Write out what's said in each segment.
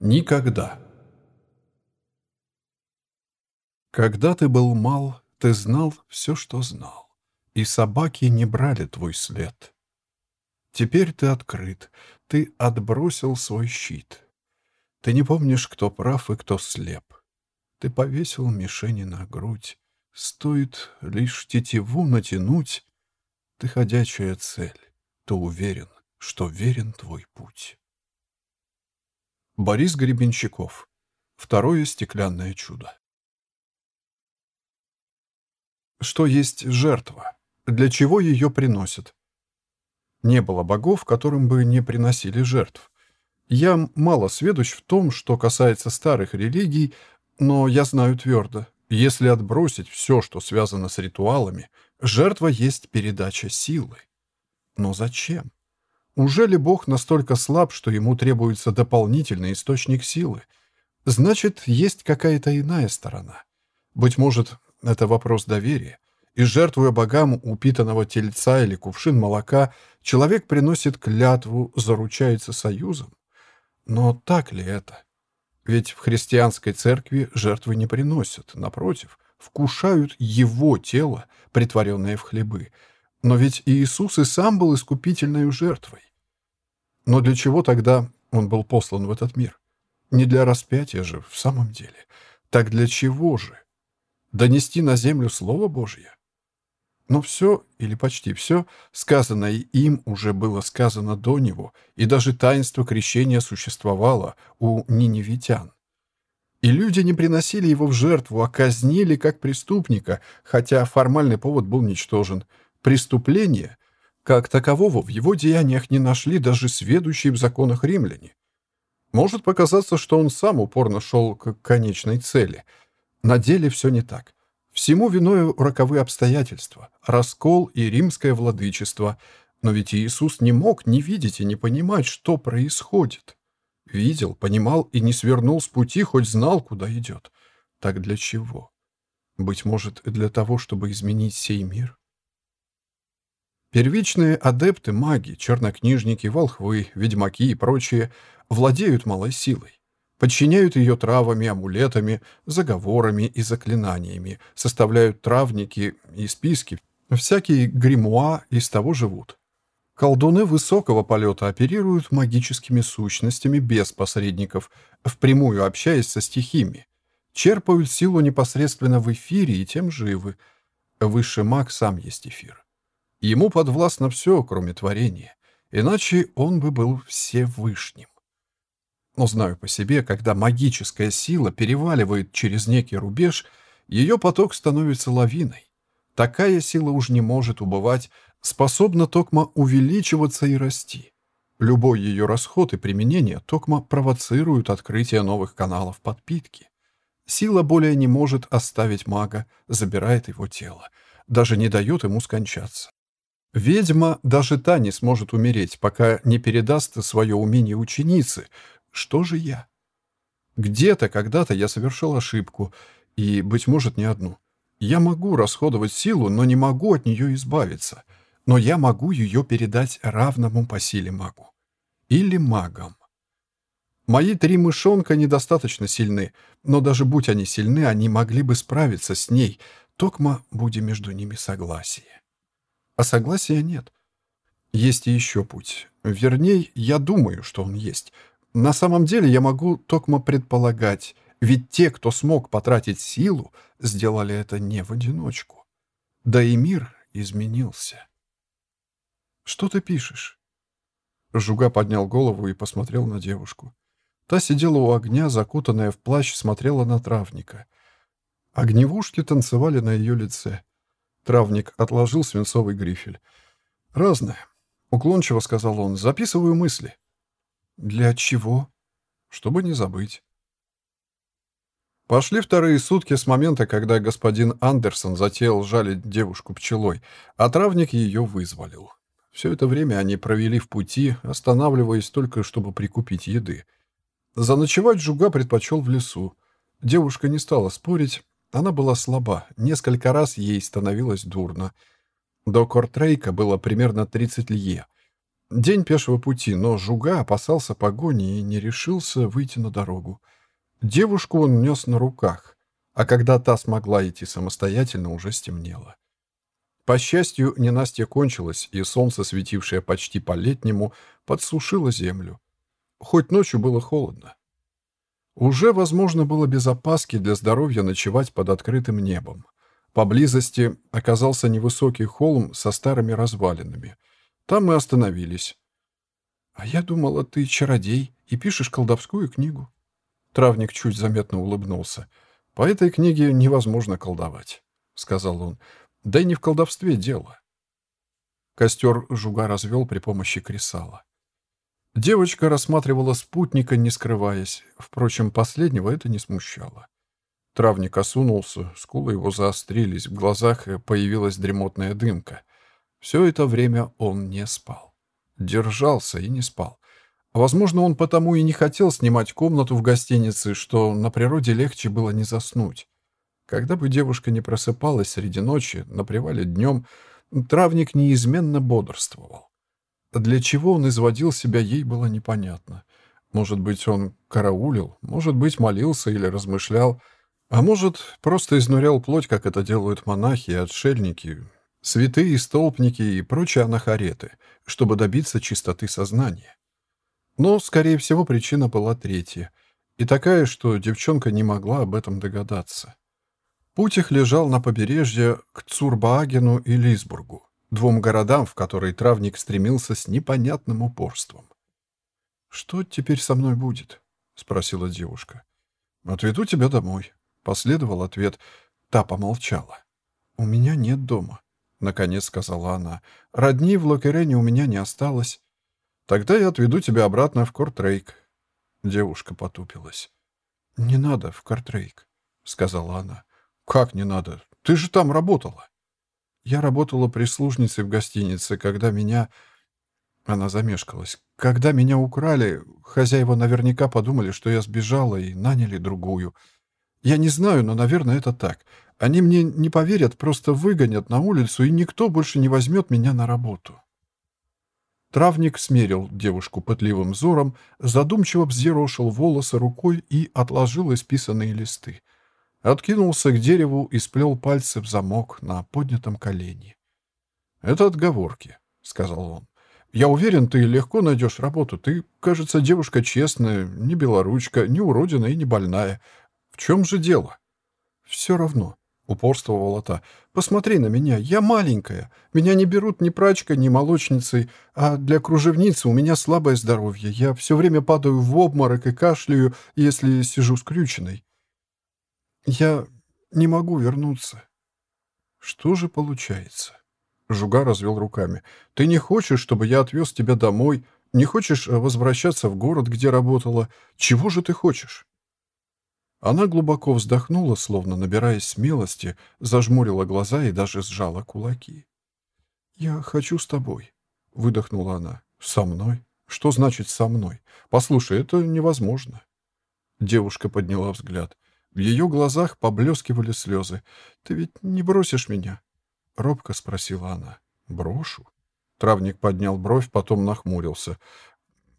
Никогда. Когда ты был мал, ты знал все, что знал, и собаки не брали твой след. Теперь ты открыт, ты отбросил свой щит. Ты не помнишь, кто прав и кто слеп. Ты повесил мишени на грудь. Стоит лишь тетиву натянуть, ты ходячая цель, то уверен, что верен твой путь. Борис Гребенщиков. Второе стеклянное чудо. Что есть жертва? Для чего ее приносят? Не было богов, которым бы не приносили жертв. Я мало сведущ в том, что касается старых религий, но я знаю твердо, если отбросить все, что связано с ритуалами, жертва есть передача силы. Но зачем? Уже ли Бог настолько слаб, что ему требуется дополнительный источник силы? Значит, есть какая-то иная сторона. Быть может, это вопрос доверия. И жертвуя богам упитанного тельца или кувшин молока, человек приносит клятву, заручается союзом. Но так ли это? Ведь в христианской церкви жертвы не приносят, напротив, вкушают его тело, притворенное в хлебы. Но ведь Иисус и сам был искупительной жертвой. Но для чего тогда он был послан в этот мир? Не для распятия же, в самом деле. Так для чего же? Донести на землю Слово Божье? Но все, или почти все, сказанное им уже было сказано до него, и даже таинство крещения существовало у ниневитян. И люди не приносили его в жертву, а казнили как преступника, хотя формальный повод был ничтожен. Преступление как такового в его деяниях не нашли даже сведущие в законах римляне. Может показаться, что он сам упорно шел к конечной цели. На деле все не так. Всему виною роковые обстоятельства, раскол и римское владычество. Но ведь Иисус не мог не видеть и не понимать, что происходит. Видел, понимал и не свернул с пути, хоть знал, куда идет. Так для чего? Быть может, для того, чтобы изменить сей мир? Первичные адепты маги, чернокнижники, волхвы, ведьмаки и прочие владеют малой силой. Подчиняют ее травами, амулетами, заговорами и заклинаниями, составляют травники и списки, всякие гримуа из того живут. Колдуны высокого полета оперируют магическими сущностями без посредников, впрямую общаясь со стихиями. Черпают силу непосредственно в эфире и тем живы. Высший маг сам есть эфир. Ему подвластно все, кроме творения, иначе он бы был всевышним. Но знаю по себе, когда магическая сила переваливает через некий рубеж, ее поток становится лавиной. Такая сила уж не может убывать, способна токма увеличиваться и расти. Любой ее расход и применение токма провоцируют открытие новых каналов подпитки. Сила более не может оставить мага, забирает его тело, даже не дает ему скончаться. Ведьма даже та не сможет умереть, пока не передаст свое умение ученице. Что же я? Где-то, когда-то я совершил ошибку, и, быть может, не одну. Я могу расходовать силу, но не могу от нее избавиться. Но я могу ее передать равному по силе магу. Или магам. Мои три мышонка недостаточно сильны, но даже будь они сильны, они могли бы справиться с ней, токма будем между ними согласие а согласия нет. Есть и еще путь. Вернее, я думаю, что он есть. На самом деле я могу токмо предполагать, ведь те, кто смог потратить силу, сделали это не в одиночку. Да и мир изменился. «Что ты пишешь?» Жуга поднял голову и посмотрел на девушку. Та сидела у огня, закутанная в плащ, смотрела на травника. Огневушки танцевали на ее лице. Травник отложил свинцовый грифель. «Разное», — уклончиво сказал он. «Записываю мысли». «Для чего?» «Чтобы не забыть». Пошли вторые сутки с момента, когда господин Андерсон затеял жалить девушку пчелой, а травник ее вызволил. Все это время они провели в пути, останавливаясь только, чтобы прикупить еды. Заночевать Жуга предпочел в лесу. Девушка не стала спорить, она была слаба, несколько раз ей становилось дурно. До Кортрейка было примерно 30 лье. День пешего пути, но Жуга опасался погони и не решился выйти на дорогу. Девушку он нес на руках, а когда та смогла идти самостоятельно, уже стемнело. По счастью, ненастье кончилось, и солнце, светившее почти по-летнему, подсушило землю. Хоть ночью было холодно. Уже возможно было без опаски для здоровья ночевать под открытым небом. Поблизости оказался невысокий холм со старыми развалинами. Там мы остановились. «А я думала, ты чародей и пишешь колдовскую книгу». Травник чуть заметно улыбнулся. «По этой книге невозможно колдовать», — сказал он. «Да и не в колдовстве дело». Костер жуга развел при помощи кресала. Девочка рассматривала спутника, не скрываясь. Впрочем, последнего это не смущало. Травник осунулся, скулы его заострились, в глазах появилась дремотная дымка. Все это время он не спал. Держался и не спал. Возможно, он потому и не хотел снимать комнату в гостинице, что на природе легче было не заснуть. Когда бы девушка не просыпалась среди ночи, на привале днем, травник неизменно бодрствовал. Для чего он изводил себя, ей было непонятно. Может быть, он караулил, может быть, молился или размышлял, а может, просто изнурял плоть, как это делают монахи и отшельники, святые столпники и прочие анахареты, чтобы добиться чистоты сознания. Но, скорее всего, причина была третья, и такая, что девчонка не могла об этом догадаться. Путь их лежал на побережье к Цурбаагену и Лисбургу двум городам, в которые травник стремился с непонятным упорством. «Что теперь со мной будет?» — спросила девушка. «Отведу тебя домой», — последовал ответ. Та помолчала. «У меня нет дома», — наконец сказала она. «Родни в Локерене у меня не осталось. Тогда я отведу тебя обратно в Кортрейк». Девушка потупилась. «Не надо в Кортрейк», — сказала она. «Как не надо? Ты же там работала». Я работала прислужницей в гостинице, когда меня... Она замешкалась. Когда меня украли, хозяева наверняка подумали, что я сбежала и наняли другую. Я не знаю, но, наверное, это так. Они мне не поверят, просто выгонят на улицу, и никто больше не возьмет меня на работу. Травник смерил девушку пытливым взором, задумчиво взъерошил волосы рукой и отложил исписанные листы. Откинулся к дереву и сплел пальцы в замок на поднятом колене. «Это отговорки», — сказал он. «Я уверен, ты легко найдешь работу. Ты, кажется, девушка честная, не белоручка, не уродина и не больная. В чем же дело?» «Все равно», — упорствовала та. «Посмотри на меня, я маленькая. Меня не берут ни прачкой, ни молочницей, а для кружевницы у меня слабое здоровье. Я все время падаю в обморок и кашляю, если сижу скрюченной. Я не могу вернуться. Что же получается? Жуга развел руками. Ты не хочешь, чтобы я отвез тебя домой? Не хочешь э, возвращаться в город, где работала? Чего же ты хочешь? Она глубоко вздохнула, словно набираясь смелости, зажмурила глаза и даже сжала кулаки. «Я хочу с тобой», — выдохнула она. «Со мной? Что значит «со мной»? Послушай, это невозможно». Девушка подняла взгляд. В ее глазах поблескивали слезы. «Ты ведь не бросишь меня?» — робко спросила она. «Брошу?» Травник поднял бровь, потом нахмурился.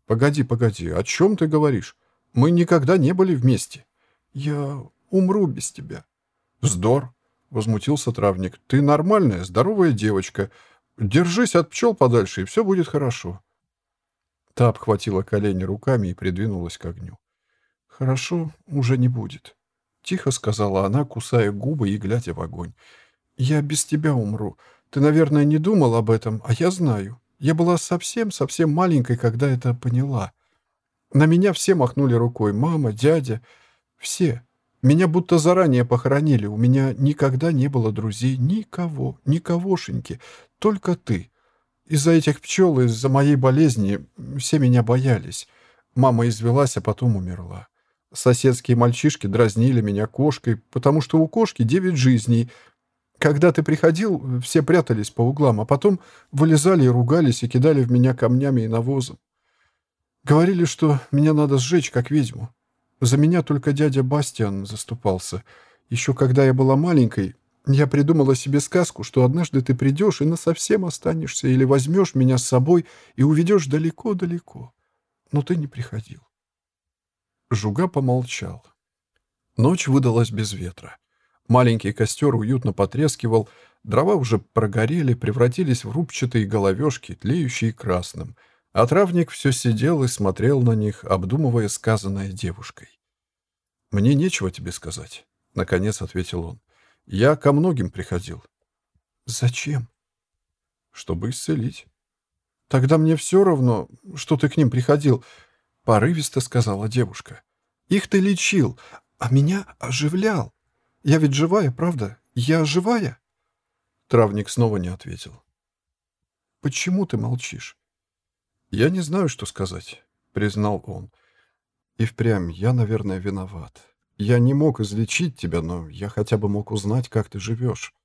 «Погоди, погоди, о чем ты говоришь? Мы никогда не были вместе. Я умру без тебя». «Вздор!» — возмутился травник. «Ты нормальная, здоровая девочка. Держись от пчел подальше, и все будет хорошо». Та обхватила колени руками и придвинулась к огню. «Хорошо уже не будет», — тихо сказала она, кусая губы и глядя в огонь. «Я без тебя умру. Ты, наверное, не думал об этом, а я знаю. Я была совсем-совсем маленькой, когда это поняла. На меня все махнули рукой. Мама, дядя. Все. Меня будто заранее похоронили. У меня никогда не было друзей. Никого. Никогошеньки. Только ты. Из-за этих пчел, из-за моей болезни все меня боялись. Мама извелась, а потом умерла. Соседские мальчишки дразнили меня кошкой, потому что у кошки девять жизней. Когда ты приходил, все прятались по углам, а потом вылезали и ругались, и кидали в меня камнями и навозом. Говорили, что меня надо сжечь, как ведьму. За меня только дядя Бастиан заступался. Еще когда я была маленькой, Я придумала себе сказку, что однажды ты придешь и насовсем останешься или возьмешь меня с собой и уведешь далеко-далеко. Но ты не приходил. Жуга помолчал. Ночь выдалась без ветра. Маленький костер уютно потрескивал, дрова уже прогорели, превратились в рубчатые головешки, тлеющие красным, а травник все сидел и смотрел на них, обдумывая сказанное девушкой. «Мне нечего тебе сказать», — наконец ответил он. «Я ко многим приходил». «Зачем?» «Чтобы исцелить». «Тогда мне все равно, что ты к ним приходил», — порывисто сказала девушка. «Их ты лечил, а меня оживлял. Я ведь живая, правда? Я живая?» Травник снова не ответил. «Почему ты молчишь?» «Я не знаю, что сказать», — признал он. «И впрямь, я, наверное, виноват. Я не мог излечить тебя, но я хотя бы мог узнать, как ты живешь.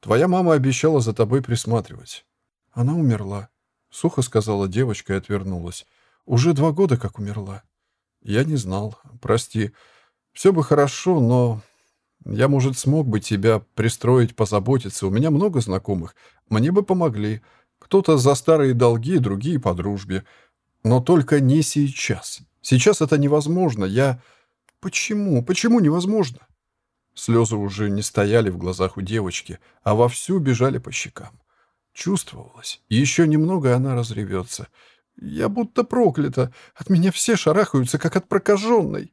Твоя мама обещала за тобой присматривать. Она умерла», — сухо сказала девочка и отвернулась. «Уже два года как умерла. Я не знал. Прости. Все бы хорошо, но я, может, смог бы тебя пристроить, позаботиться. У меня много знакомых. Мне бы помогли. Кто-то за старые долги, другие по дружбе. Но только не сейчас. Сейчас это невозможно. Я... Почему? Почему невозможно? Слезы уже не стояли в глазах у девочки, а вовсю бежали по щекам. Чувствовалось. Еще немного, она разревется. Я будто проклята. От меня все шарахаются, как от прокаженной.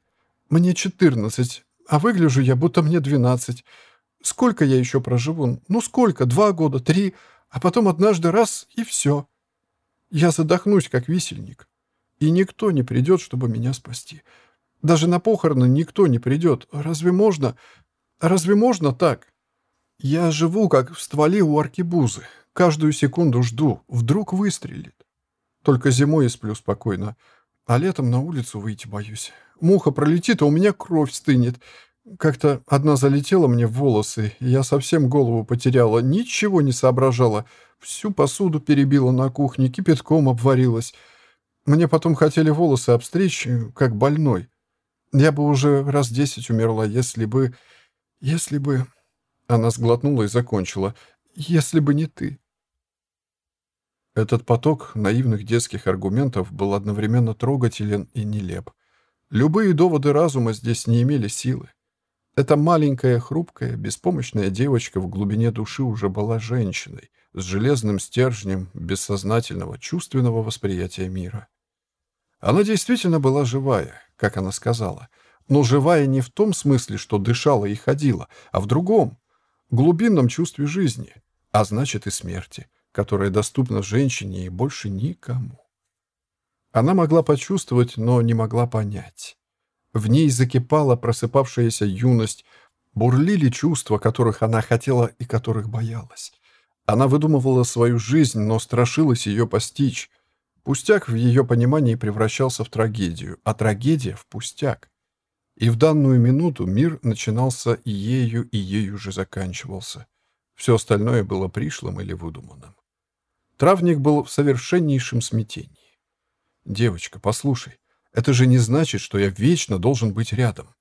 Мне четырнадцать, а выгляжу я, будто мне двенадцать. Сколько я еще проживу? Ну сколько? Два года, три, а потом однажды раз и все. Я задохнусь, как висельник. И никто не придет, чтобы меня спасти. Даже на похороны никто не придет. Разве можно? Разве можно так? Я живу, как в стволе у аркебузы. Каждую секунду жду. Вдруг выстрелит. Только зимой я сплю спокойно. А летом на улицу выйти боюсь. Муха пролетит, а у меня кровь стынет. Как-то одна залетела мне в волосы, и я совсем голову потеряла, ничего не соображала. Всю посуду перебила на кухне, кипятком обварилась. Мне потом хотели волосы обстричь, как больной. Я бы уже раз десять умерла, если бы... Если бы... Она сглотнула и закончила. Если бы не ты. Этот поток наивных детских аргументов был одновременно трогателен и нелеп. Любые доводы разума здесь не имели силы. Эта маленькая, хрупкая, беспомощная девочка в глубине души уже была женщиной, с железным стержнем бессознательного, чувственного восприятия мира. Она действительно была живая, как она сказала, но живая не в том смысле, что дышала и ходила, а в другом, глубинном чувстве жизни, а значит и смерти, которая доступна женщине и больше никому. Она могла почувствовать, но не могла понять. В ней закипала просыпавшаяся юность, бурлили чувства, которых она хотела и которых боялась. Она выдумывала свою жизнь, но страшилась ее постичь. Пустяк в ее понимании превращался в трагедию, а трагедия — в пустяк. И в данную минуту мир начинался ею, и ею же заканчивался. Все остальное было пришлым или выдуманным. Травник был в совершеннейшем смятении. «Девочка, послушай, это же не значит, что я вечно должен быть рядом».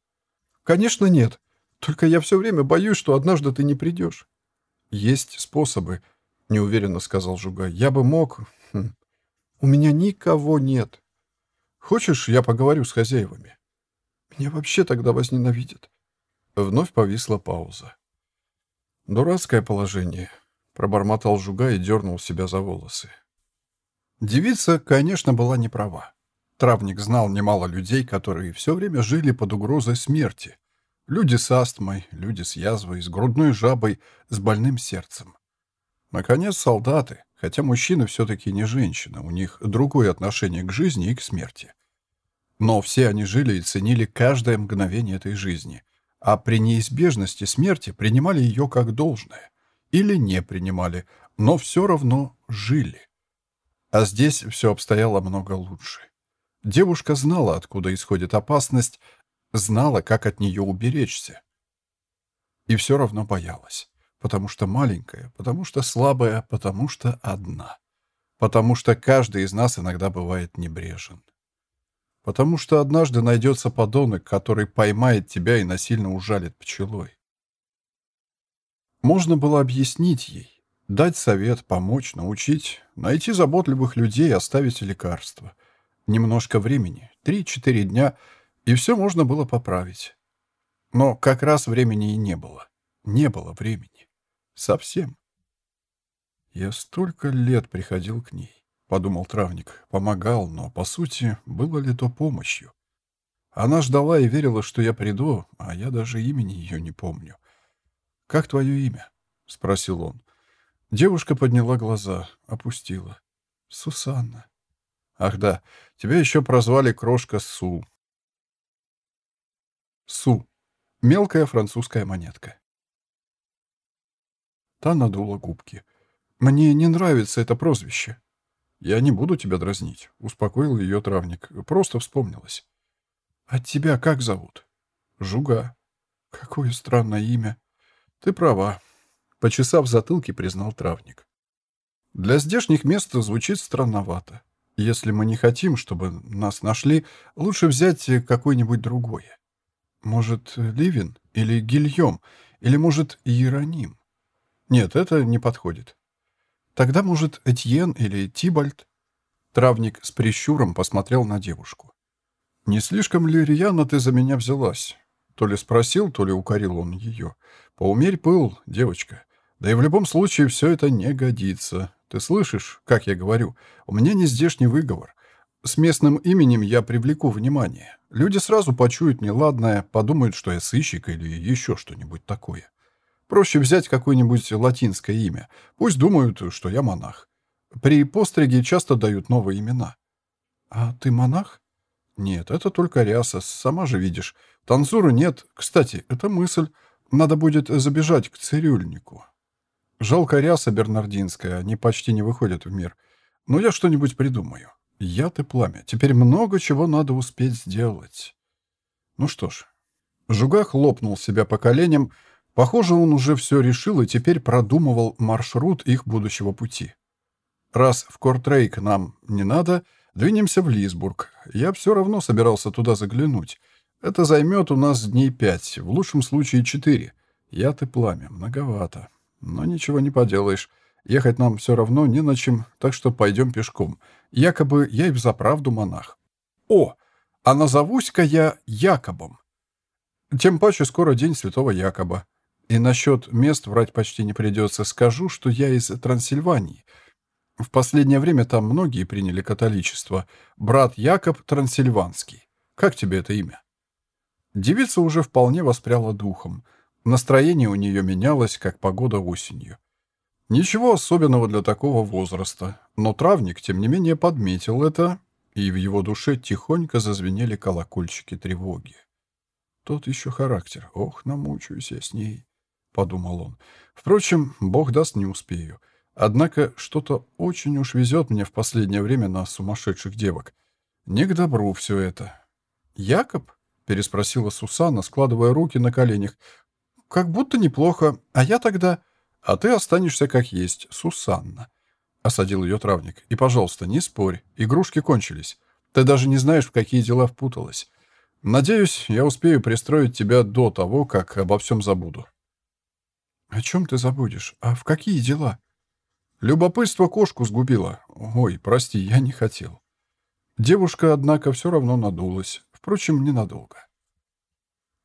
«Конечно нет. Только я все время боюсь, что однажды ты не придешь». «Есть способы», — неуверенно сказал Жуга. «Я бы мог...» хм. «У меня никого нет. Хочешь, я поговорю с хозяевами?» «Меня вообще тогда возненавидят». Вновь повисла пауза. «Дурацкое положение», Пробормотал жуга и дернул себя за волосы. Девица, конечно, была не права. Травник знал немало людей, которые все время жили под угрозой смерти. Люди с астмой, люди с язвой, с грудной жабой, с больным сердцем. Наконец, солдаты, хотя мужчины все-таки не женщины, у них другое отношение к жизни и к смерти. Но все они жили и ценили каждое мгновение этой жизни, а при неизбежности смерти принимали ее как должное или не принимали, но все равно жили. А здесь все обстояло много лучше. Девушка знала, откуда исходит опасность, знала, как от нее уберечься. И все равно боялась, потому что маленькая, потому что слабая, потому что одна. Потому что каждый из нас иногда бывает небрежен. Потому что однажды найдется подонок, который поймает тебя и насильно ужалит пчелой. Можно было объяснить ей, дать совет, помочь, научить, найти заботливых людей оставить лекарства. Немножко времени, три-четыре дня, и все можно было поправить. Но как раз времени и не было. Не было времени. Совсем. Я столько лет приходил к ней, подумал травник, помогал, но, по сути, было ли то помощью? Она ждала и верила, что я приду, а я даже имени ее не помню. «Как твое имя?» — спросил он. Девушка подняла глаза, опустила. «Сусанна». «Ах да, тебя еще прозвали Крошка Су». Су. Мелкая французская монетка. Та надула губки. «Мне не нравится это прозвище». «Я не буду тебя дразнить», — успокоил ее травник. «Просто вспомнилось». «А тебя как зовут?» «Жуга». «Какое странное имя». «Ты права», — почесав затылки, признал травник. «Для здешних мест звучит странновато. Если мы не хотим, чтобы нас нашли, лучше взять какое-нибудь другое. Может, Ливин или Гильем, или, может, Иероним? Нет, это не подходит. Тогда, может, Этьен или Тибальд?» Травник с прищуром посмотрел на девушку. «Не слишком ли рьяно ты за меня взялась?» То ли спросил, то ли укорил он ее. «Поумерь пыл, девочка. Да и в любом случае все это не годится. Ты слышишь, как я говорю? У меня не здешний выговор. С местным именем я привлеку внимание. Люди сразу почуют неладное, подумают, что я сыщик или еще что-нибудь такое. Проще взять какое-нибудь латинское имя. Пусть думают, что я монах. При постриге часто дают новые имена. «А ты монах?» «Нет, это только ряса, сама же видишь. Танцуры нет. Кстати, это мысль. Надо будет забежать к цирюльнику. Жалко ряса бернардинская, они почти не выходят в мир. Но я что-нибудь придумаю. Я ты пламя. Теперь много чего надо успеть сделать». Ну что ж. Жуга хлопнул себя по коленям. Похоже, он уже все решил и теперь продумывал маршрут их будущего пути. Раз в Кортрейк нам не надо, Двинемся в Лисбург. Я все равно собирался туда заглянуть. Это займет у нас дней пять, в лучшем случае четыре. И пламя. Многовато. Но ничего не поделаешь. Ехать нам все равно не на чем, так что пойдем пешком. Якобы я и взаправду монах. О, а назовусь-ка я Якобом. Тем паче скоро день святого Якоба. И насчет мест врать почти не придется. Скажу, что я из Трансильвании — в последнее время там многие приняли католичество. Брат Якоб Трансильванский. Как тебе это имя?» Девица уже вполне воспряла духом. Настроение у нее менялось, как погода осенью. Ничего особенного для такого возраста, но травник, тем не менее, подметил это, и в его душе тихонько зазвенели колокольчики тревоги. «Тот еще характер. Ох, намучаюсь я с ней», — подумал он. «Впрочем, бог даст, не успею». Однако что-то очень уж везет мне в последнее время на сумасшедших девок. Не к добру все это. «Якоб?» — переспросила Сусанна, складывая руки на коленях. «Как будто неплохо. А я тогда...» «А ты останешься как есть, Сусанна», — осадил ее травник. «И, пожалуйста, не спорь. Игрушки кончились. Ты даже не знаешь, в какие дела впуталась. Надеюсь, я успею пристроить тебя до того, как обо всем забуду». «О чем ты забудешь? А в какие дела?» Любопытство кошку сгубило. Ой, прости, я не хотел. Девушка, однако, все равно надулась. Впрочем, ненадолго.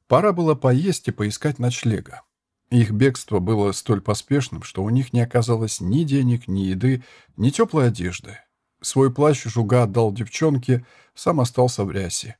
Пора было поесть и поискать ночлега. Их бегство было столь поспешным, что у них не оказалось ни денег, ни еды, ни теплой одежды. Свой плащ Жуга отдал девчонке, сам остался в рясе.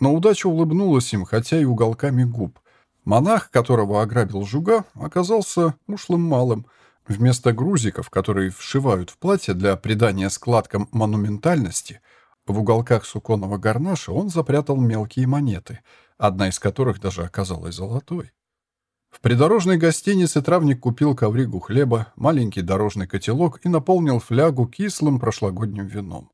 Но удача улыбнулась им, хотя и уголками губ. Монах, которого ограбил Жуга, оказался ушлым малым — Вместо грузиков, которые вшивают в платье для придания складкам монументальности, в уголках суконного гарнаша он запрятал мелкие монеты, одна из которых даже оказалась золотой. В придорожной гостинице травник купил ковригу хлеба, маленький дорожный котелок и наполнил флягу кислым прошлогодним вином.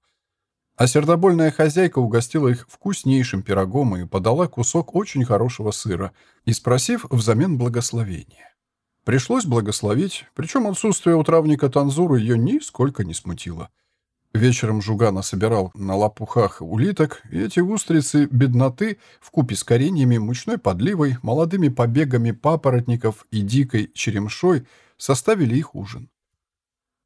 А сердобольная хозяйка угостила их вкуснейшим пирогом и подала кусок очень хорошего сыра, и спросив взамен благословения. Пришлось благословить, причем отсутствие у травника Танзуру ее нисколько не смутило. Вечером Жугана собирал на лопухах улиток, и эти устрицы бедноты в купе с кореньями, мучной подливой, молодыми побегами папоротников и дикой черемшой составили их ужин.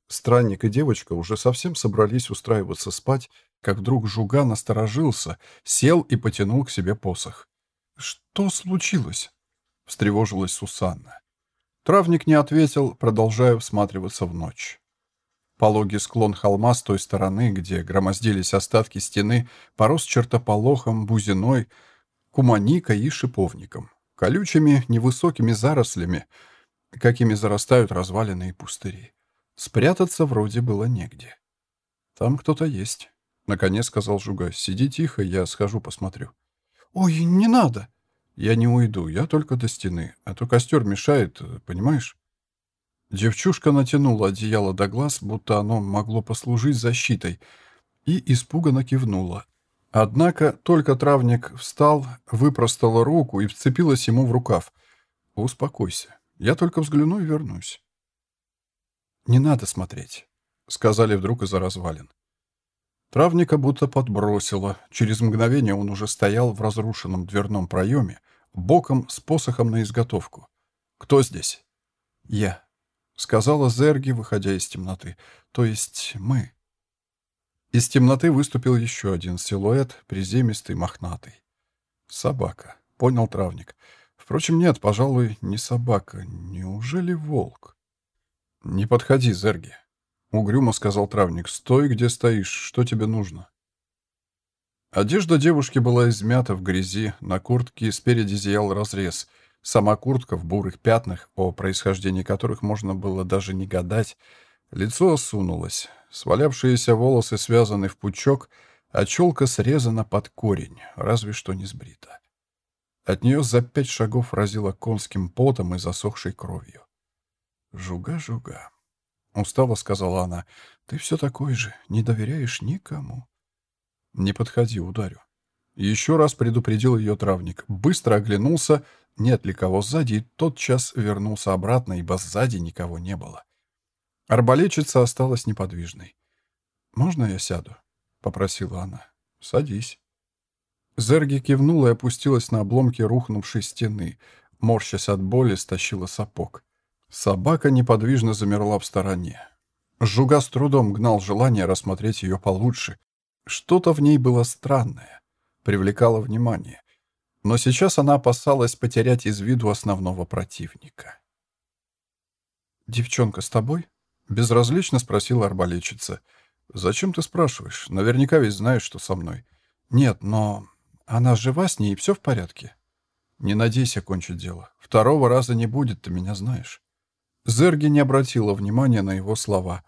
Странник и девочка уже совсем собрались устраиваться спать, как вдруг Жуга насторожился, сел и потянул к себе посох. «Что случилось?» — встревожилась Сусанна. Травник не ответил, продолжая всматриваться в ночь. Пологий склон холма с той стороны, где громоздились остатки стены, порос чертополохом, бузиной, куманикой и шиповником, колючими невысокими зарослями, какими зарастают развалины и пустыри. Спрятаться вроде было негде. «Там кто-то есть», — наконец сказал Жуга. «Сиди тихо, я схожу посмотрю». «Ой, не надо!» «Я не уйду, я только до стены, а то костер мешает, понимаешь?» Девчушка натянула одеяло до глаз, будто оно могло послужить защитой, и испуганно кивнула. Однако только травник встал, выпростала руку и вцепилась ему в рукав. «Успокойся, я только взгляну и вернусь». «Не надо смотреть», — сказали вдруг из-за развалин. Травника будто подбросило. Через мгновение он уже стоял в разрушенном дверном проеме, боком с посохом на изготовку. «Кто здесь?» «Я», — сказала Зерги, выходя из темноты. «То есть мы». Из темноты выступил еще один силуэт, приземистый, мохнатый. «Собака», — понял травник. «Впрочем, нет, пожалуй, не собака. Неужели волк?» «Не подходи, Зерги», — угрюмо сказал травник. «Стой, где стоишь. Что тебе нужно?» Одежда девушки была измята в грязи, на куртке спереди зиял разрез. Сама куртка в бурых пятнах, о происхождении которых можно было даже не гадать. Лицо осунулось, свалявшиеся волосы связаны в пучок, а челка срезана под корень, разве что не сбрита. От нее за пять шагов разило конским потом и засохшей кровью. «Жуга-жуга», — устало сказала она, — «ты все такой же, не доверяешь никому». «Не подходи, ударю». Еще раз предупредил ее травник, быстро оглянулся, нет ли кого сзади, и тотчас вернулся обратно, ибо сзади никого не было. Арбалетчица осталась неподвижной. «Можно я сяду?» — попросила она. «Садись». Зерги кивнула и опустилась на обломки рухнувшей стены. Морщась от боли, стащила сапог. Собака неподвижно замерла в стороне. Жуга с трудом гнал желание рассмотреть ее получше. Что-то в ней было странное, привлекало внимание. Но сейчас она опасалась потерять из виду основного противника. «Девчонка с тобой?» — безразлично спросила арбалетчица. «Зачем ты спрашиваешь? Наверняка ведь знаешь, что со мной». «Нет, но она жива с ней, и все в порядке?» «Не надейся кончить дело. Второго раза не будет, ты меня знаешь». Зерги не обратила внимания на его слова.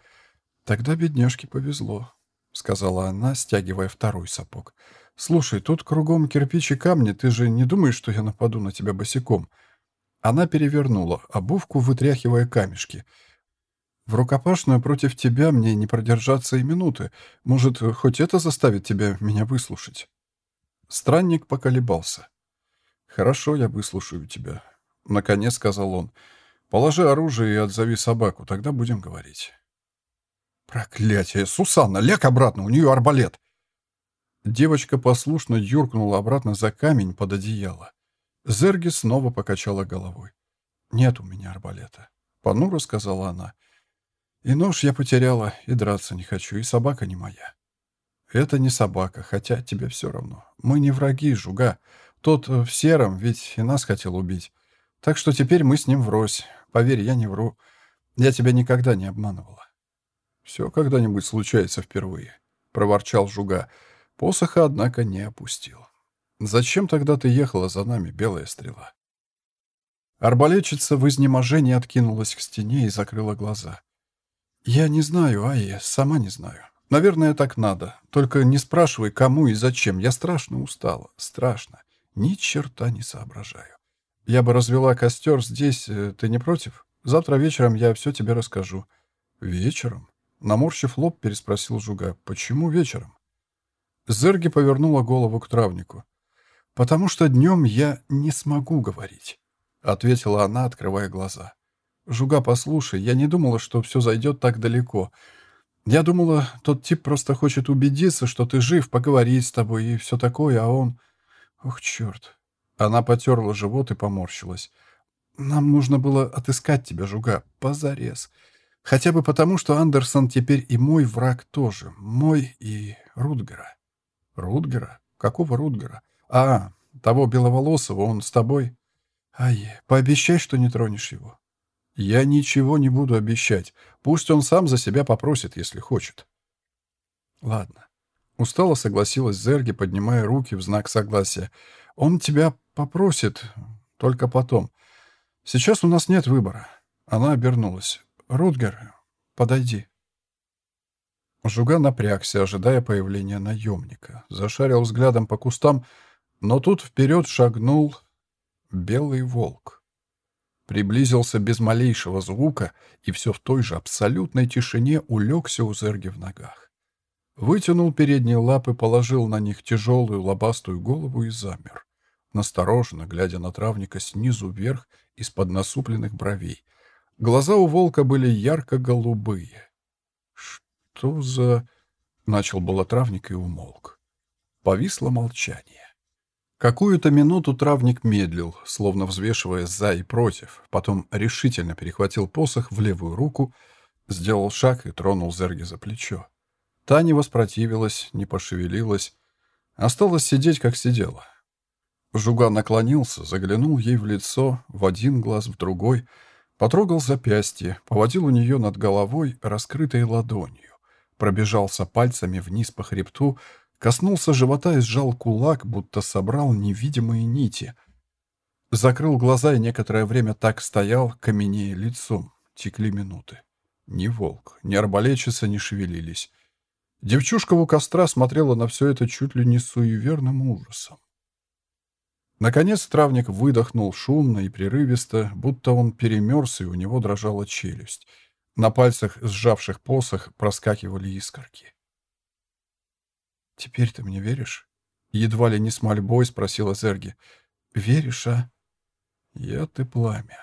«Тогда бедняжке повезло», — сказала она, стягивая второй сапог. «Слушай, тут кругом кирпичи камни, ты же не думаешь, что я нападу на тебя босиком?» Она перевернула обувку, вытряхивая камешки. «В рукопашную против тебя мне не продержаться и минуты. Может, хоть это заставит тебя меня выслушать?» Странник поколебался. «Хорошо, я выслушаю тебя», — наконец сказал он. Положи оружие и отзови собаку, тогда будем говорить. Проклятие! Сусанна, ляг обратно, у нее арбалет! Девочка послушно юркнула обратно за камень под одеяло. Зерги снова покачала головой. «Нет у меня арбалета», — понуро сказала она. «И нож я потеряла, и драться не хочу, и собака не моя». «Это не собака, хотя тебе все равно. Мы не враги, жуга. Тот в сером ведь и нас хотел убить. Так что теперь мы с ним врозь. Поверь, я не вру. Я тебя никогда не обманывала. Все когда-нибудь случается впервые, проворчал Жуга. Посоха, однако, не опустил. Зачем тогда ты ехала за нами, белая стрела? Арбалетчица в изнеможении откинулась к стене и закрыла глаза. «Я не знаю, Айя, сама не знаю. Наверное, так надо. Только не спрашивай, кому и зачем. Я страшно устала. Страшно. Ни черта не соображаю. Я бы развела костер здесь, э, ты не против? Завтра вечером я все тебе расскажу». «Вечером?» Наморщив лоб, переспросил Жуга. «Почему вечером?» Зерги повернула голову к травнику. «Потому что днем я не смогу говорить», — ответила она, открывая глаза. «Жуга, послушай, я не думала, что все зайдет так далеко. Я думала, тот тип просто хочет убедиться, что ты жив, поговорить с тобой и все такое, а он... Ох, черт. Она потерла живот и поморщилась. Нам нужно было отыскать тебя, Жуга, позарез. Хотя бы потому, что Андерсон теперь и мой враг тоже. Мой и Рудгера. Рудгера? Какого Рудгера? А, того беловолосого, он с тобой? Ай, пообещай, что не тронешь его. Я ничего не буду обещать. Пусть он сам за себя попросит, если хочет. Ладно. Устало согласилась Зерги, поднимая руки в знак согласия. Он тебя попросит, только потом. Сейчас у нас нет выбора. Она обернулась. Рутгер, подойди. Жуга напрягся, ожидая появления наемника. Зашарил взглядом по кустам, но тут вперед шагнул белый волк. Приблизился без малейшего звука и все в той же абсолютной тишине улегся у зерги в ногах. Вытянул передние лапы, положил на них тяжелую лобастую голову и замер, настороженно глядя на травника снизу вверх из-под насупленных бровей. Глаза у волка были ярко-голубые. «Что за...» — начал было травник и умолк. Повисло молчание. Какую-то минуту травник медлил, словно взвешивая «за» и «против», потом решительно перехватил посох в левую руку, сделал шаг и тронул Зерги за плечо. Та не воспротивилась, не пошевелилась, осталась сидеть, как сидела. Жуган наклонился, заглянул ей в лицо, в один глаз, в другой, потрогал запястье, поводил у нее над головой раскрытой ладонью, пробежался пальцами вниз по хребту, Коснулся живота и сжал кулак, будто собрал невидимые нити. Закрыл глаза и некоторое время так стоял, каменея лицом. Текли минуты. Ни волк, ни арбалетчица не шевелились. Девчушка у костра смотрела на все это чуть ли не суеверным ужасом. Наконец травник выдохнул шумно и прерывисто, будто он перемерз, и у него дрожала челюсть. На пальцах, сжавших посох, проскакивали искорки. «Теперь ты мне веришь?» Едва ли не с мольбой спросила Зерги. «Веришь, а?» «Я ты пламя».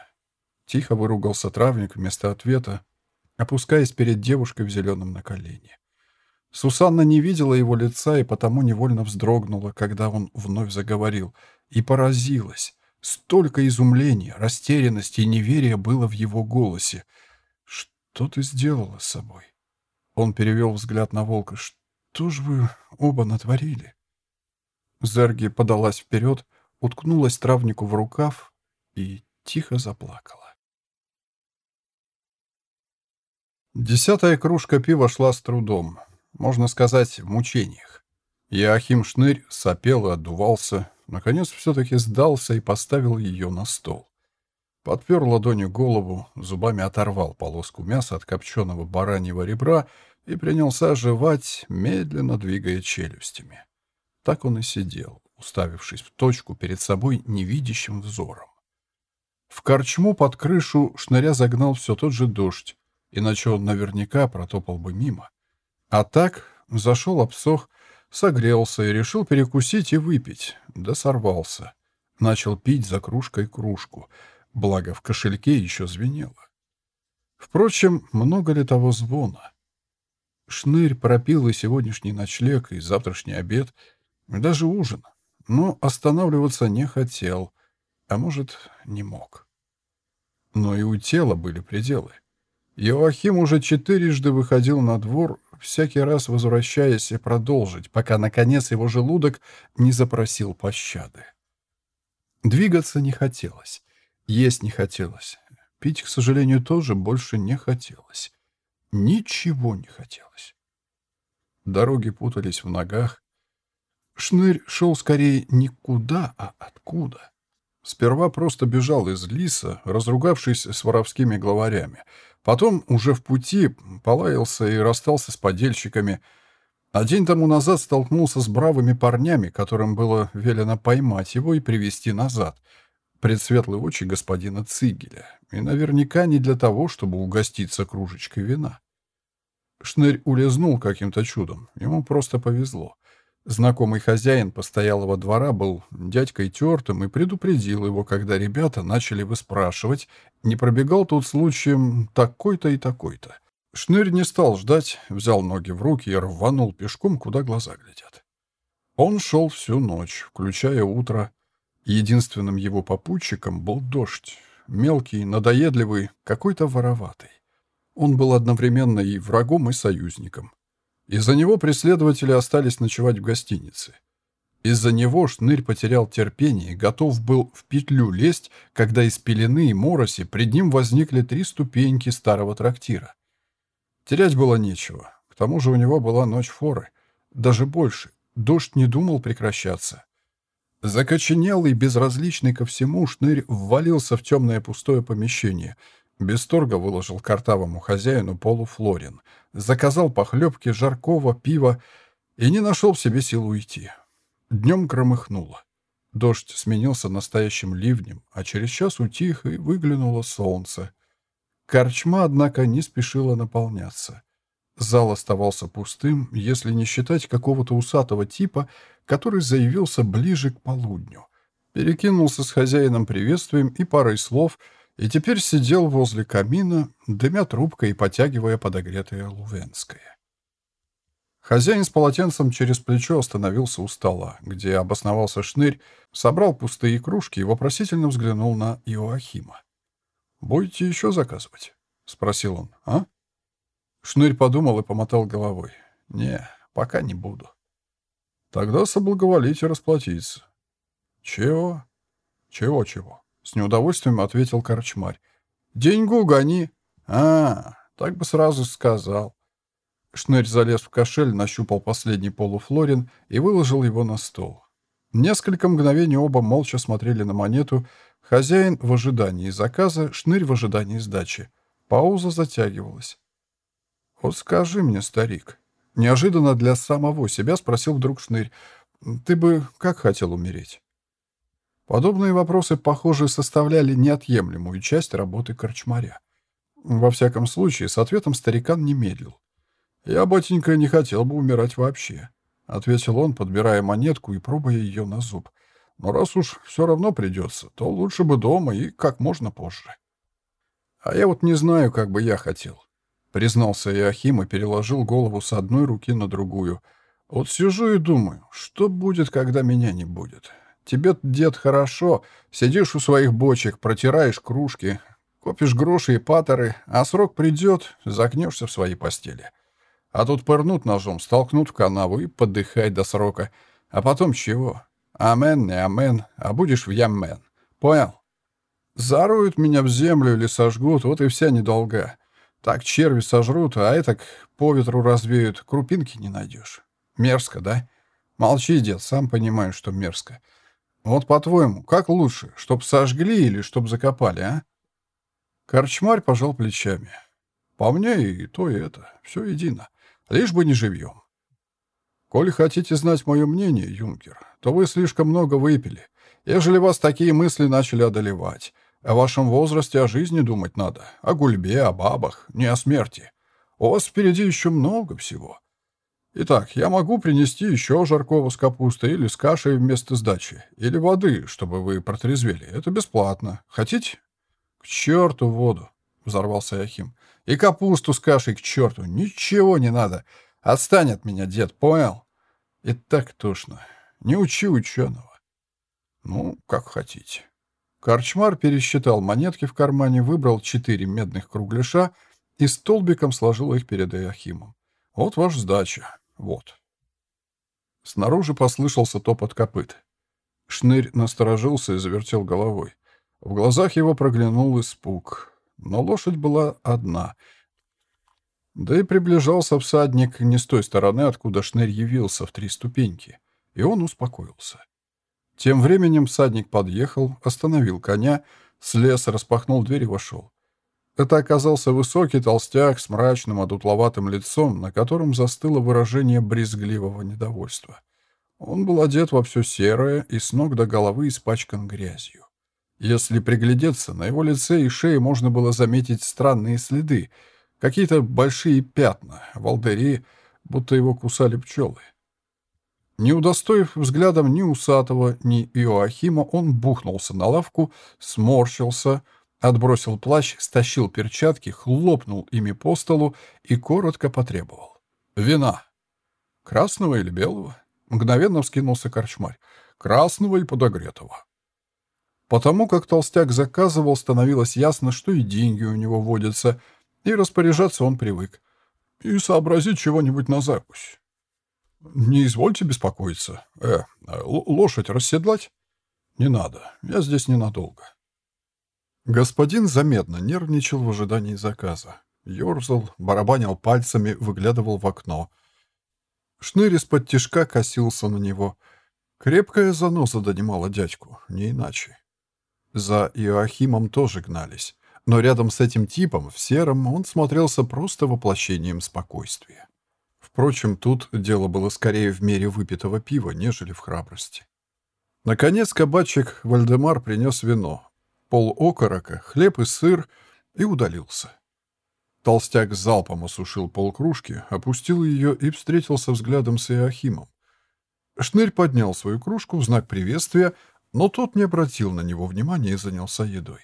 Тихо выругался травник вместо ответа, опускаясь перед девушкой в зеленом на колени. Сусанна не видела его лица и потому невольно вздрогнула, когда он вновь заговорил, и поразилась. Столько изумления, растерянности и неверия было в его голосе. «Что ты сделала с собой?» Он перевел взгляд на волка. Что ж вы оба натворили?» Зерги подалась вперед, уткнулась травнику в рукав и тихо заплакала. Десятая кружка пива шла с трудом, можно сказать, в мучениях. Иоахим Шнырь сопел и отдувался, наконец все-таки сдался и поставил ее на стол. Подпер ладонью голову, зубами оторвал полоску мяса от копченого бараньего ребра и принялся жевать, медленно двигая челюстями. Так он и сидел, уставившись в точку перед собой невидящим взором. В корчму под крышу шныря загнал все тот же дождь, иначе он наверняка протопал бы мимо. А так зашел обсох, согрелся и решил перекусить и выпить, да сорвался. Начал пить за кружкой кружку, благо в кошельке еще звенело. Впрочем, много ли того звона? Шнырь пропил и сегодняшний ночлег, и завтрашний обед, и даже ужин, но останавливаться не хотел, а может, не мог. Но и у тела были пределы. Иоахим уже четырежды выходил на двор, всякий раз возвращаясь и продолжить, пока, наконец, его желудок не запросил пощады. Двигаться не хотелось, есть не хотелось, пить, к сожалению, тоже больше не хотелось. Ничего не хотелось. Дороги путались в ногах. Шнырь шел скорее никуда, а откуда. Сперва просто бежал из лиса, разругавшись с воровскими главарями. Потом, уже в пути, полаялся и расстался с подельщиками. А день тому назад столкнулся с бравыми парнями, которым было велено поймать его и привести назад — предсветлые очи господина Цигеля, и наверняка не для того, чтобы угоститься кружечкой вина. Шнырь улизнул каким-то чудом, ему просто повезло. Знакомый хозяин постоялого двора был дядькой тертым и предупредил его, когда ребята начали выспрашивать, не пробегал тут случаем такой-то и такой-то. Шнырь не стал ждать, взял ноги в руки и рванул пешком, куда глаза глядят. Он шел всю ночь, включая утро. Единственным его попутчиком был дождь. Мелкий, надоедливый, какой-то вороватый. Он был одновременно и врагом, и союзником. Из-за него преследователи остались ночевать в гостинице. Из-за него Шнырь потерял терпение и готов был в петлю лезть, когда из пелены и мороси пред ним возникли три ступеньки старого трактира. Терять было нечего. К тому же у него была ночь форы. Даже больше. Дождь не думал прекращаться. Закоченелый, безразличный ко всему, шнырь ввалился в темное пустое помещение. Без торга выложил картавому хозяину полуфлорин. Заказал похлебки, жаркого, пива и не нашел в себе сил уйти. Днем громыхнуло. Дождь сменился настоящим ливнем, а через час утих и выглянуло солнце. Корчма, однако, не спешила наполняться. Зал оставался пустым, если не считать какого-то усатого типа, который заявился ближе к полудню. Перекинулся с хозяином приветствием и парой слов, и теперь сидел возле камина, дымя трубкой и потягивая подогретое лувенское. Хозяин с полотенцем через плечо остановился у стола, где обосновался шнырь, собрал пустые кружки и вопросительно взглянул на Иоахима. «Будете еще заказывать?» — спросил он. «А?» Шнырь подумал и помотал головой. «Не, пока не буду». «Тогда соблаговолите расплатиться». «Чего?» «Чего-чего?» — с неудовольствием ответил корчмарь. «Деньгу гони». «А, так бы сразу сказал». Шнырь залез в кошель, нащупал последний полуфлорин и выложил его на стол. Несколько мгновений оба молча смотрели на монету, Хозяин в ожидании заказа, шнырь в ожидании сдачи. Пауза затягивалась. «Вот скажи мне, старик», — неожиданно для самого себя спросил вдруг шнырь, «ты бы как хотел умереть?» Подобные вопросы, похоже, составляли неотъемлемую часть работы корчмаря. Во всяком случае, с ответом старикан не медлил. «Я, батенька, не хотел бы умирать вообще», — ответил он, подбирая монетку и пробуя ее на зуб. Но раз уж все равно придется, то лучше бы дома и как можно позже. А я вот не знаю, как бы я хотел. Признался Иохим и переложил голову с одной руки на другую. Вот сижу и думаю, что будет, когда меня не будет. Тебе, дед, хорошо. Сидишь у своих бочек, протираешь кружки, копишь гроши и паторы, а срок придет, загнешься в своей постели. А тут пырнут ножом, столкнут в канаву и подыхай до срока. А потом чего? Амен, не амен, а будешь в яммен. Понял? Заруют меня в землю или сожгут, вот и вся недолга. Так черви сожрут, а этак по ветру развеют, крупинки не найдешь. Мерзко, да? Молчи, дед, сам понимаю, что мерзко. Вот, по-твоему, как лучше, чтоб сожгли или чтоб закопали, а? Корчмарь пожал плечами. По мне и то, и это. Все едино. Лишь бы не живьем. Коль хотите знать мое мнение, юнкер, то вы слишком много выпили. Ежели вас такие мысли начали одолевать, о вашем возрасте о жизни думать надо, о гульбе, о бабах, не о смерти. У вас впереди еще много всего. Итак, я могу принести еще жаркого с капустой или с кашей вместо сдачи, или воды, чтобы вы протрезвели. Это бесплатно. Хотите? К черту воду, взорвался Яхим. И капусту с кашей к черту. Ничего не надо. Отстань от меня, дед, понял? И так тошно. Не учи ученого. Ну, как хотите. Корчмар пересчитал монетки в кармане, выбрал четыре медных кругляша и столбиком сложил их перед Иохимом. Вот ваша сдача. Вот. Снаружи послышался топот копыт. Шнырь насторожился и завертел головой. В глазах его проглянул испуг. Но лошадь была одна — да и приближался всадник не с той стороны, откуда шнырь явился в три ступеньки, и он успокоился. Тем временем всадник подъехал, остановил коня, слез, распахнул дверь и вошел. Это оказался высокий толстяк с мрачным, одутловатым лицом, на котором застыло выражение брезгливого недовольства. Он был одет во все серое и с ног до головы испачкан грязью. Если приглядеться, на его лице и шее можно было заметить странные следы — Какие-то большие пятна, волдыри, будто его кусали пчелы. Не удостоив взглядом ни Усатого, ни Иоахима, он бухнулся на лавку, сморщился, Отбросил плащ, стащил перчатки, хлопнул ими по столу и коротко потребовал. «Вина!» «Красного или белого?» Мгновенно вскинулся корчмарь. «Красного и подогретого». Потому как толстяк заказывал, становилось ясно, что и деньги у него водятся, и распоряжаться он привык. И сообразить чего-нибудь на закусь. «Не извольте беспокоиться. Э, лошадь расседлать?» «Не надо. Я здесь ненадолго». Господин заметно нервничал в ожидании заказа. Ёрзал, барабанил пальцами, выглядывал в окно. Шнырь из-под тишка косился на него. Крепкая заноза донимала дядьку, не иначе. За Иоахимом тоже гнались, но рядом с этим типом, в сером, он смотрелся просто воплощением спокойствия. Впрочем, тут дело было скорее в мере выпитого пива, нежели в храбрости. Наконец кабачик Вальдемар принес вино, пол окорока, хлеб и сыр и удалился. Толстяк залпом осушил полкружки, опустил ее и встретился взглядом с Иоахимом. Шнырь поднял свою кружку в знак приветствия, но тот не обратил на него внимания и занялся едой.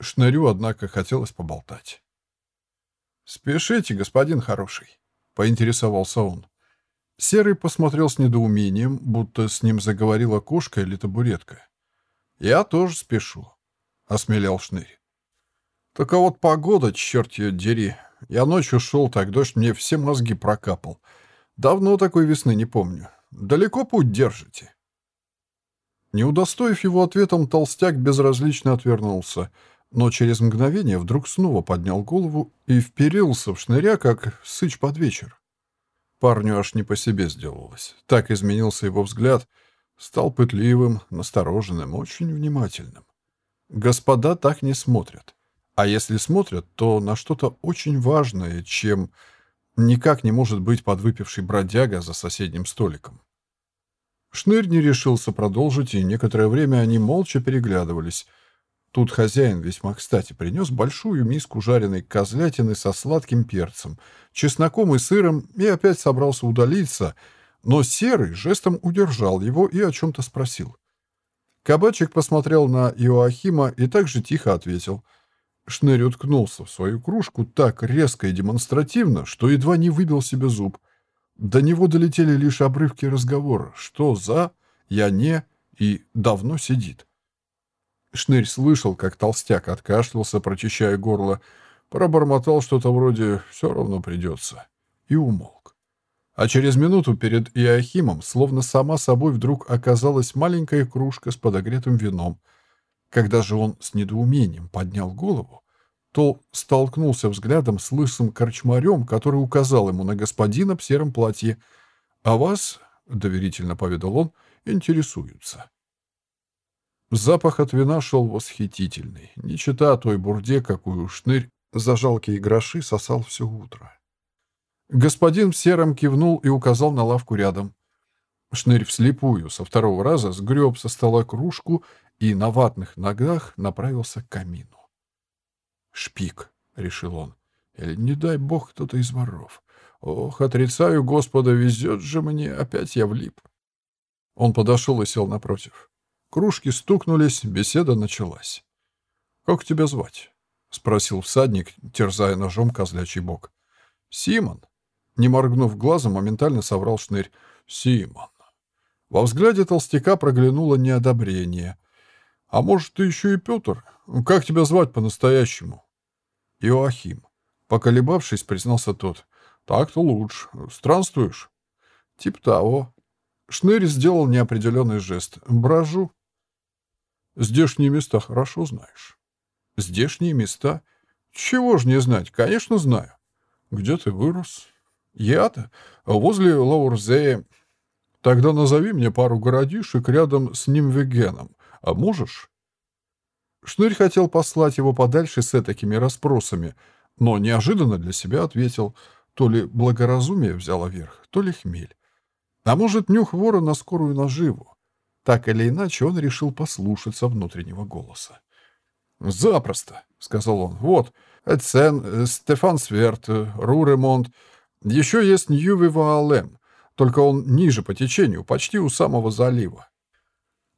Шнырю, однако, хотелось поболтать. «Спешите, господин хороший», — поинтересовался он. Серый посмотрел с недоумением, будто с ним заговорила кошка или табуретка. «Я тоже спешу», — осмелял Шнырь. «Так а вот погода, черт ее дери. Я ночью шел, так дождь мне все мозги прокапал. Давно такой весны не помню. Далеко путь держите?» Не удостоив его ответом, толстяк безразлично отвернулся, но через мгновение вдруг снова поднял голову и вперился в шныря, как сыч под вечер. Парню аж не по себе сделалось. Так изменился его взгляд. Стал пытливым, настороженным, очень внимательным. Господа так не смотрят. А если смотрят, то на что-то очень важное, чем никак не может быть подвыпивший бродяга за соседним столиком. Шнырь не решился продолжить, и некоторое время они молча переглядывались — Тут хозяин весьма кстати принес большую миску жареной козлятины со сладким перцем, чесноком и сыром и опять собрался удалиться, но Серый жестом удержал его и о чем-то спросил. Кабачик посмотрел на Иоахима и также тихо ответил. Шнырь уткнулся в свою кружку так резко и демонстративно, что едва не выбил себе зуб. До него долетели лишь обрывки разговора «что за», «я не» и «давно сидит». Шнырь слышал, как толстяк откашлялся, прочищая горло, пробормотал что-то вроде «все равно придется» и умолк. А через минуту перед Иохимом словно сама собой вдруг оказалась маленькая кружка с подогретым вином. Когда же он с недоумением поднял голову, то столкнулся взглядом с лысым корчмарем, который указал ему на господина в сером платье. «А вас, — доверительно поведал он, — интересуются». Запах от вина шел восхитительный, не чита той бурде, какую шнырь за жалкие гроши сосал все утро. Господин в сером кивнул и указал на лавку рядом. Шнырь вслепую со второго раза сгреб со стола кружку и на ватных ногах направился к камину. «Шпик», — решил он, — «или не дай бог кто-то из воров. Ох, отрицаю Господа, везет же мне, опять я влип». Он подошел и сел напротив. Кружки стукнулись, беседа началась. «Как тебя звать?» — спросил всадник, терзая ножом козлячий бок. «Симон». Не моргнув глазом, моментально соврал шнырь. «Симон». Во взгляде толстяка проглянуло неодобрение. «А может, ты еще и Петр? Как тебя звать по-настоящему?» «Иоахим». Поколебавшись, признался тот. «Так-то лучше. Странствуешь?» «Тип того». Шнырь сделал неопределенный жест. «Брожу». Здешние места хорошо знаешь. Здешние места? Чего ж не знать? Конечно, знаю. Где ты вырос? Я-то возле Лаурзея. Тогда назови мне пару городишек рядом с Нимвегеном. А можешь? Шнырь хотел послать его подальше с этакими расспросами, но неожиданно для себя ответил, то ли благоразумие взяло верх, то ли хмель. А может, нюх вора на скорую наживу. Так или иначе, он решил послушаться внутреннего голоса. «Запросто», — сказал он. «Вот, Эцен, Стефан Сверт, Руремонт. Еще есть Ньюви-Ваалем, только он ниже по течению, почти у самого залива.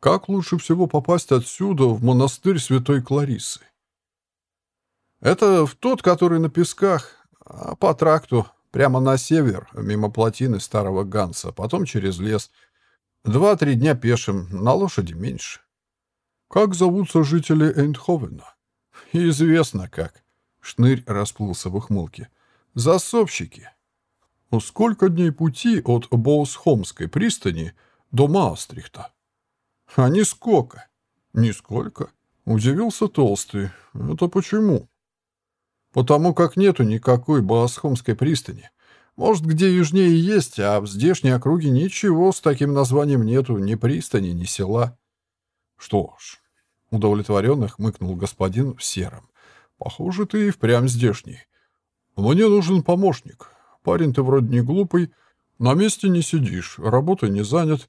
Как лучше всего попасть отсюда в монастырь Святой Кларисы?» Это в тот, который на песках, а по тракту, прямо на север, мимо плотины старого Ганса, потом через лес. Два-три дня пешим, на лошади меньше. Как зовутся жители Эйндховена? Известно как. Шнырь расплылся в ухмылке. Засобщики. Сколько дней пути от Боусхомской пристани до Маастрихта? А нисколько. Нисколько. Удивился Толстый. Это почему? Потому как нету никакой Боосхомской пристани. Может, где южнее есть, а в здешней округе ничего с таким названием нету, ни пристани, ни села. Что ж, удовлетворенно хмыкнул господин в сером. Похоже, ты и впрямь здешний. Мне нужен помощник. Парень ты вроде не глупый, на месте не сидишь, работой не занят.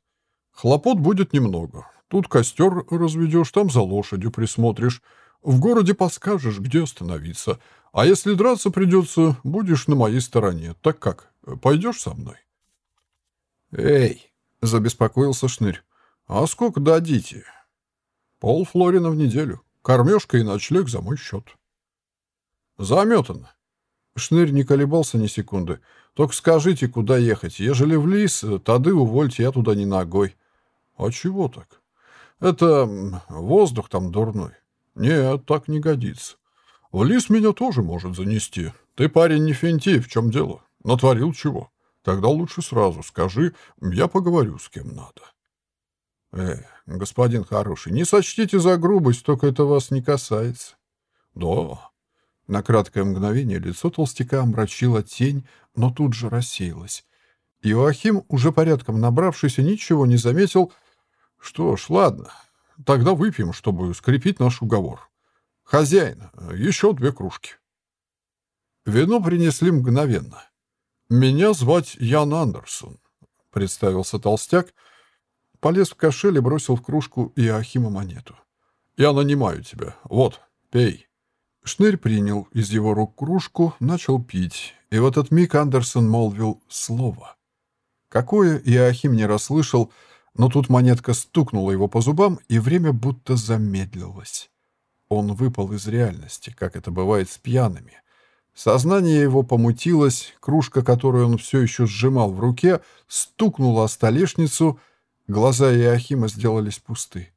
Хлопот будет немного. Тут костер разведешь, там за лошадью присмотришь. В городе подскажешь, где остановиться. А если драться придется, будешь на моей стороне. Так как, пойдешь со мной? Эй, забеспокоился Шнырь. А сколько дадите? Пол флорина в неделю. Кормежка и ночлег за мой счет. Заметано. Шнырь не колебался ни секунды. Только скажите, куда ехать. Ежели в лис, тады увольте, я туда не ногой. А чего так? Это воздух там дурной. Нет, так не годится. В лис меня тоже может занести. Ты, парень, не финти, в чем дело? Натворил чего? Тогда лучше сразу скажи, я поговорю с кем надо. Э, господин хороший, не сочтите за грубость, только это вас не касается. Да, на краткое мгновение лицо толстяка омрачила тень, но тут же рассеялась. Иоахим, уже порядком набравшийся, ничего не заметил. Что ж, ладно, тогда выпьем, чтобы скрепить наш уговор. Хозяин, еще две кружки. Вино принесли мгновенно. «Меня звать Ян Андерсон», — представился толстяк, полез в кошель и бросил в кружку Иоахима монету. «Я нанимаю тебя. Вот, пей». Шнырь принял из его рук кружку, начал пить, и в этот миг Андерсон молвил слово. Какое Иоахим не расслышал, но тут монетка стукнула его по зубам, и время будто замедлилось. Он выпал из реальности, как это бывает с пьяными. Сознание его помутилось, кружка, которую он все еще сжимал в руке, стукнула о столешницу, глаза Иоахима сделались пусты.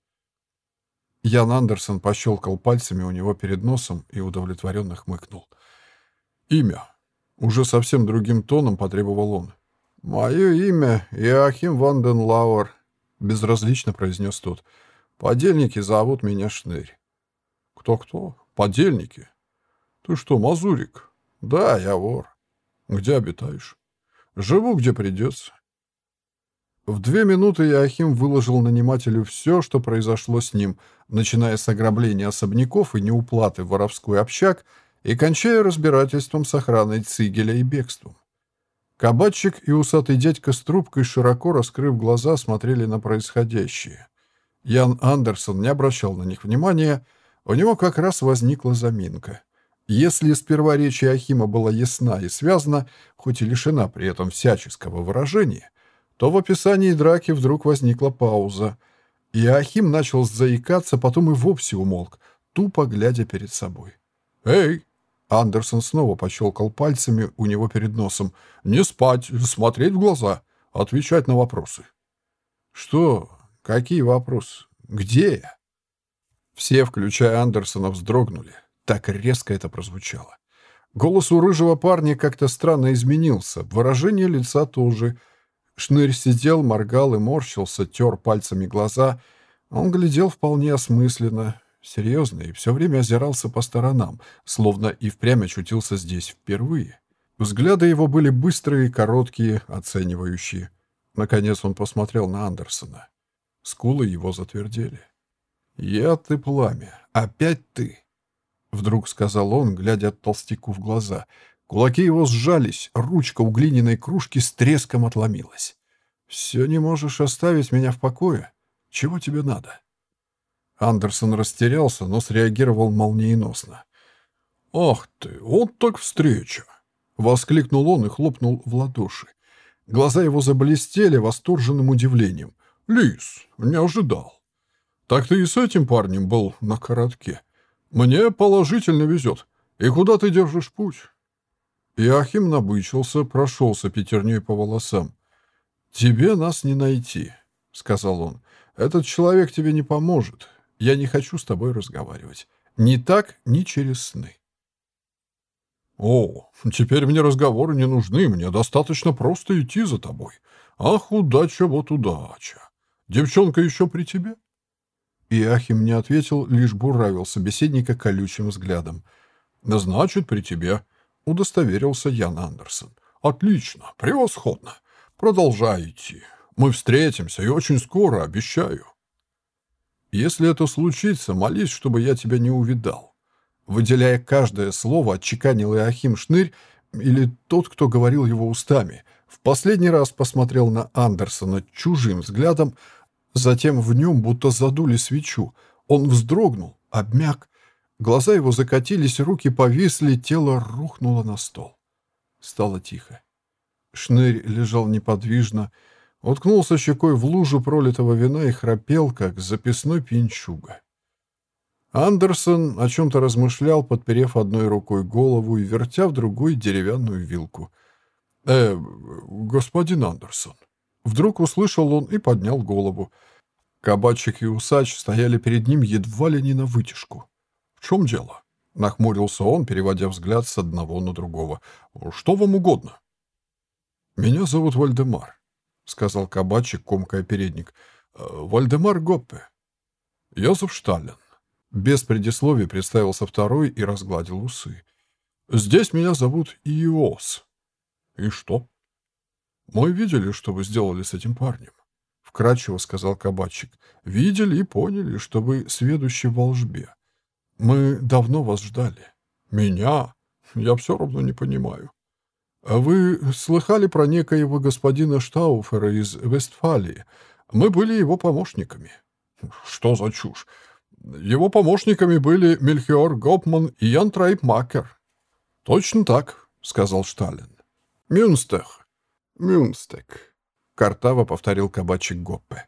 Ян Андерсон пощелкал пальцами у него перед носом и удовлетворенно хмыкнул. «Имя». Уже совсем другим тоном потребовал он. «Мое имя Иоахим Ванден Лауэр», — безразлично произнес тот. «Подельники зовут меня Шнырь». «Кто-кто? Подельники? Ты что, мазурик?» «Да, я вор». «Где обитаешь?» «Живу, где придется». В две минуты Иоахим выложил нанимателю все, что произошло с ним, начиная с ограбления особняков и неуплаты в воровской общак и кончая разбирательством с охраной Цигеля и бегством. Кабачик и усатый дядька с трубкой, широко раскрыв глаза, смотрели на происходящее. Ян Андерсон не обращал на них внимания, у него как раз возникла заминка. Если сперва речь Иохима была ясна и связана, хоть и лишена при этом всяческого выражения, то в описании драки вдруг возникла пауза. И Ахим начал заикаться, потом и вовсе умолк, тупо глядя перед собой. «Эй!» Андерсон снова пощелкал пальцами у него перед носом. «Не спать, смотреть в глаза, отвечать на вопросы». «Что? Какие вопросы? Где я?» Все, включая Андерсона, вздрогнули. Так резко это прозвучало. Голос у рыжего парня как-то странно изменился, выражение лица тоже — Шнырь сидел, моргал и морщился, тер пальцами глаза. Он глядел вполне осмысленно, серьезно, и все время озирался по сторонам, словно и впрямь очутился здесь впервые. Взгляды его были быстрые, короткие, оценивающие. Наконец он посмотрел на Андерсона. Скулы его затвердели. «Я ты пламя. Опять ты!» Вдруг сказал он, глядя толстяку в глаза, Кулаки его сжались, ручка у глиняной кружки с треском отломилась. «Все не можешь оставить меня в покое? Чего тебе надо?» Андерсон растерялся, но среагировал молниеносно. «Ах ты, вот так встреча!» — воскликнул он и хлопнул в ладоши. Глаза его заблестели восторженным удивлением. «Лис, не ожидал. Так ты и с этим парнем был на коротке. Мне положительно везет. И куда ты держишь путь?» Иохим набычился, прошелся пятерней по волосам. «Тебе нас не найти», — сказал он. «Этот человек тебе не поможет. Я не хочу с тобой разговаривать. Ни так, ни через сны». «О, теперь мне разговоры не нужны, мне достаточно просто идти за тобой. Ах, удача, вот удача. Девчонка еще при тебе?» Иахим не ответил, лишь буравил собеседника колючим взглядом. «Значит, при тебе», — удостоверился Ян Андерсон. «Отлично, превосходно. Продолжай идти. Мы встретимся, и очень скоро, обещаю». «Если это случится, молись, чтобы я тебя не увидал». Выделяя каждое слово, отчеканил Иохим Шнырь, или тот, кто говорил его устами. В последний раз посмотрел на Андерсона чужим взглядом, затем в нем будто задули свечу. Он вздрогнул, обмяк. Глаза его закатились, руки повисли, тело рухнуло на стол. Стало тихо. Шнырь лежал неподвижно, уткнулся щекой в лужу пролитого вина и храпел, как записной пьянчуга. Андерсон о чем-то размышлял, подперев одной рукой голову и вертя в другой деревянную вилку. «Э, господин Андерсон». Вдруг услышал он и поднял голову. Кабатчик и усач стояли перед ним едва ли не на вытяжку. «В чем дело?» — нахмурился он, переводя взгляд с одного на другого. «Что вам угодно?» «Меня зовут Вальдемар», — сказал кабатчик, комкая передник. «Э, «Вальдемар Гоппе». «Йозеф Шталин». Без предисловий представился второй и разгладил усы. «Здесь меня зовут Иос». «И что?» «Мы видели, что вы сделали с этим парнем», — вкратчиво сказал кабачик. «Видели и поняли, что вы сведущи в волжбе. Мы давно вас ждали». «Меня? Я все равно не понимаю». А «Вы слыхали про некоего господина Штауфера из Вестфалии? Мы были его помощниками». «Что за чушь? Его помощниками были Мельхиор Гопман и Ян Трайпмакер». «Точно так», — сказал Шталин. «Мюнстех». «Мюнстек», — картаво повторил кабачик Гоппе.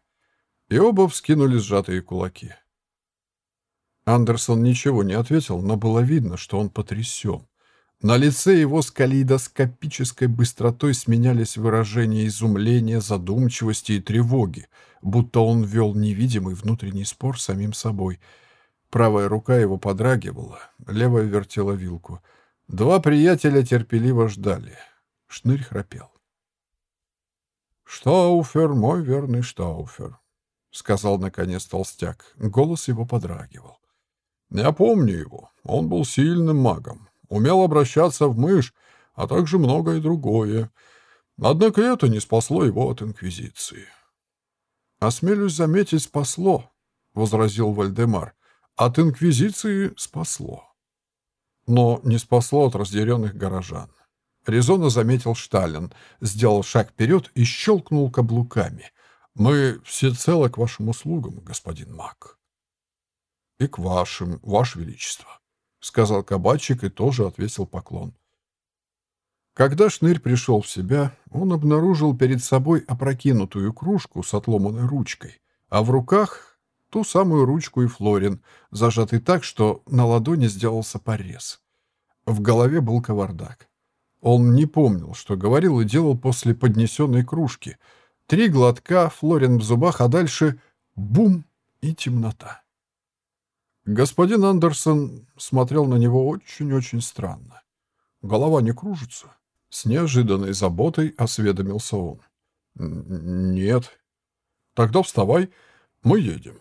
И оба вскинули сжатые кулаки. Андерсон ничего не ответил, но было видно, что он потрясен. На лице его с калейдоскопической быстротой сменялись выражения изумления, задумчивости и тревоги, будто он вел невидимый внутренний спор с самим собой. Правая рука его подрагивала, левая вертела вилку. Два приятеля терпеливо ждали. Шнырь храпел. «Штауфер, мой верный Штауфер», — сказал наконец толстяк. Голос его подрагивал. «Я помню его. Он был сильным магом умел обращаться в мышь, а также многое другое. Однако это не спасло его от Инквизиции. «Осмелюсь заметить, спасло», — возразил Вальдемар. «От Инквизиции спасло». Но не спасло от разъяренных горожан. Резонно заметил Шталин, сделал шаг вперед и щелкнул каблуками. «Мы всецело к вашим услугам, господин Мак». «И к вашим, ваше величество», — сказал кабачик и тоже отвесил поклон. Когда Шнырь пришел в себя, он обнаружил перед собой опрокинутую кружку с отломанной ручкой, а в руках ту самую ручку и флорин, зажатый так, что на ладони сделался порез. В голове был кавардак. Он не помнил, что говорил и делал после поднесенной кружки. Три глотка, флорин в зубах, а дальше — бум и темнота. Господин Андерсон смотрел на него очень-очень странно. Голова не кружится. С неожиданной заботой осведомился он. «Нет». «Тогда вставай, мы едем».